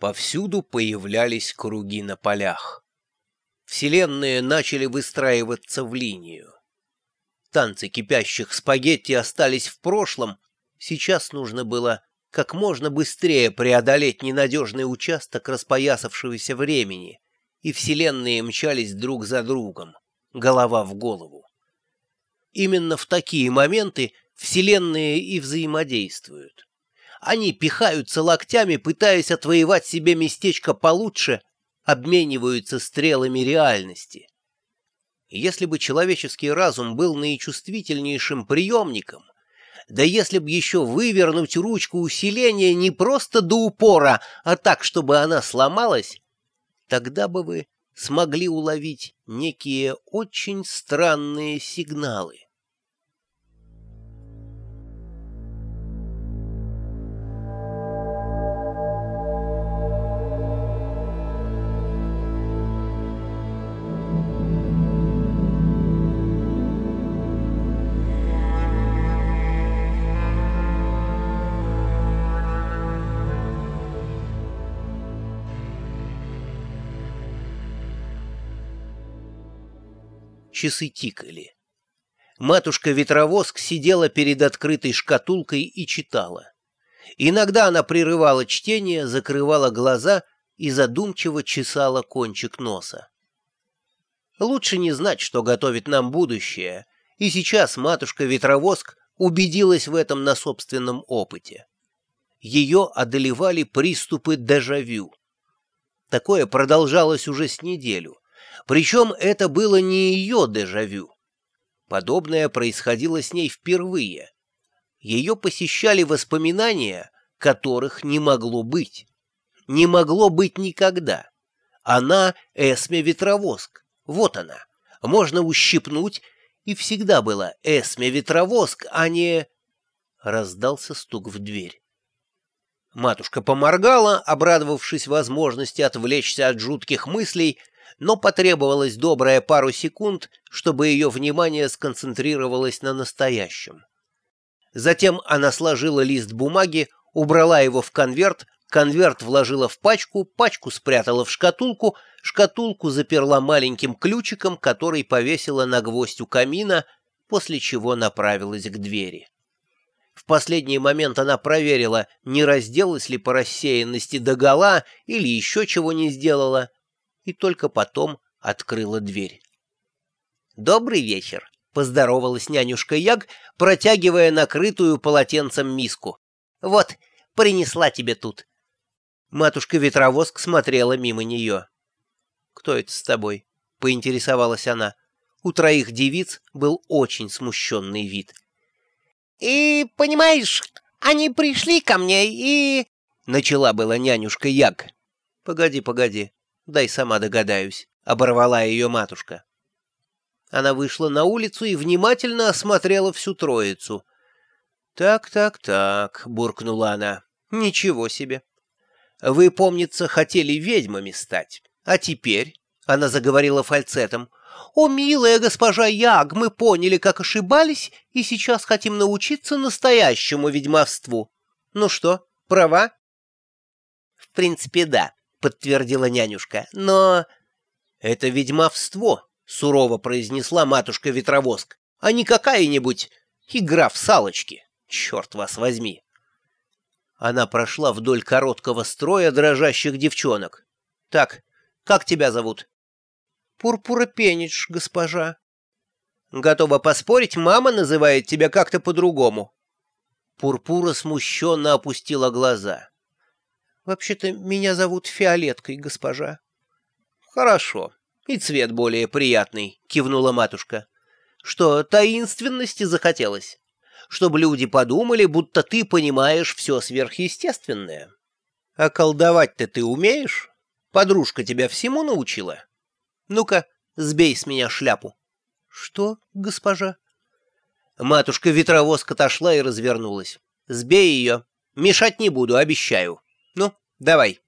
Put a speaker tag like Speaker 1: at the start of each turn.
Speaker 1: Повсюду появлялись круги на полях. Вселенные начали выстраиваться в линию. Танцы кипящих спагетти остались в прошлом, сейчас нужно было как можно быстрее преодолеть ненадежный участок распоясавшегося времени, и вселенные мчались друг за другом, голова в голову. Именно в такие моменты вселенные и взаимодействуют. Они пихаются локтями, пытаясь отвоевать себе местечко получше, обмениваются стрелами реальности. Если бы человеческий разум был наичувствительнейшим приемником, да если б еще вывернуть ручку усиления не просто до упора, а так, чтобы она сломалась, тогда бы вы смогли уловить некие очень странные сигналы. Часы тикали. Матушка-ветровоск сидела перед открытой шкатулкой и читала. Иногда она прерывала чтение, закрывала глаза и задумчиво чесала кончик носа. Лучше не знать, что готовит нам будущее, и сейчас матушка-ветровоск убедилась в этом на собственном опыте. Ее одолевали приступы дежавю. Такое продолжалось уже с неделю. Причем это было не ее дежавю. Подобное происходило с ней впервые. Ее посещали воспоминания, которых не могло быть. Не могло быть никогда. Она Эсме Ветровоск. Вот она. Можно ущипнуть, и всегда была Эсме Ветровоск, а не... Раздался стук в дверь. Матушка поморгала, обрадовавшись возможности отвлечься от жутких мыслей, но потребовалось добрая пару секунд, чтобы ее внимание сконцентрировалось на настоящем. Затем она сложила лист бумаги, убрала его в конверт, конверт вложила в пачку, пачку спрятала в шкатулку, шкатулку заперла маленьким ключиком, который повесила на гвоздь у камина, после чего направилась к двери. В последний момент она проверила, не разделась ли по рассеянности догола или еще чего не сделала, и только потом открыла дверь. «Добрый вечер», — поздоровалась нянюшка Яг, протягивая накрытую полотенцем миску. «Вот, принесла тебе тут». Матушка-ветровоск смотрела мимо нее. «Кто это с тобой?» — поинтересовалась она. У троих девиц был очень смущенный вид.
Speaker 2: «И, понимаешь, они пришли ко мне и...»
Speaker 1: — начала была нянюшка Яг. «Погоди, погоди», дай сама догадаюсь», — оборвала ее матушка. Она вышла на улицу и внимательно осмотрела всю троицу. «Так, так, так», — буркнула она, — «ничего себе. Вы, помнится, хотели ведьмами стать, а теперь...» — она заговорила фальцетом. «О, милая госпожа Яг, мы поняли, как ошибались, и сейчас хотим научиться настоящему ведьмовству. Ну что, права?» «В принципе, да», — подтвердила нянюшка. «Но...» «Это ведьмовство», — сурово произнесла матушка-ветровоск, «а не какая-нибудь игра в салочки. Черт вас возьми!» Она прошла вдоль короткого строя дрожащих девчонок. «Так, как тебя зовут?» «Пурпура Пенич, госпожа». «Готова поспорить, мама называет тебя как-то по-другому». Пурпура смущенно опустила глаза. Вообще-то меня зовут Фиолеткой, госпожа. Хорошо. И цвет более приятный, кивнула матушка. Что, таинственности захотелось? Чтобы люди подумали, будто ты понимаешь все сверхъестественное. А колдовать-то ты умеешь? Подружка тебя всему научила? Ну-ка, сбей с меня шляпу. Что, госпожа? Матушка-ветровозка отошла и развернулась. Сбей ее. Мешать не буду, обещаю. Ну, давай.